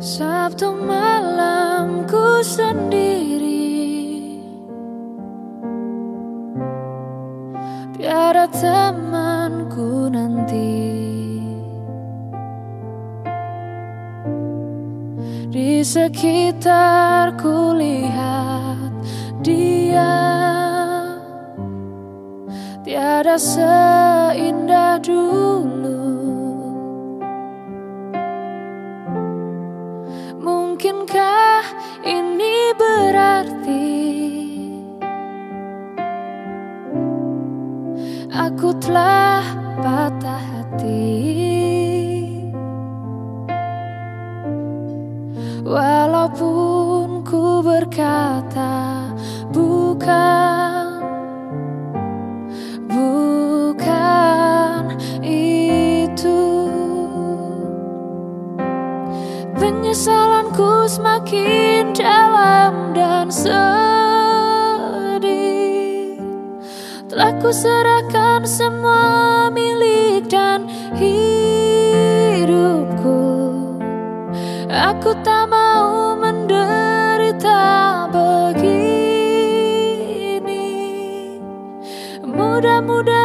Sabtu malamku sendiri. Tiada temanku nanti. Di sekitarku lihat dia. Tiada seindah dulu Mungkinkah ini berarti Aku telah patah hati? Walaupun ku berkata bukan Semakin dalam dan sedih Telah ku serahkan semua milik dan hidupku. Aku tak mau menderita begini. Mudah-mudahan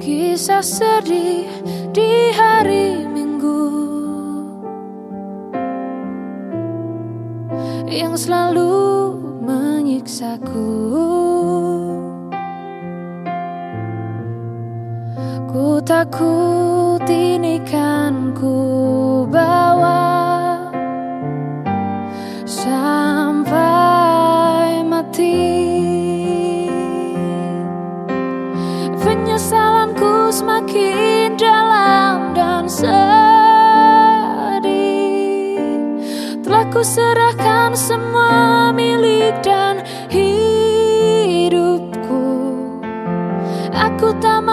Kisah sedih di hari Minggu. Yang selalu menyiksaku. Ku takut ini kan ku Penyesalanku semakin dalam dan sedih. Telah ku serahkan semua milik dan hidupku. Aku tak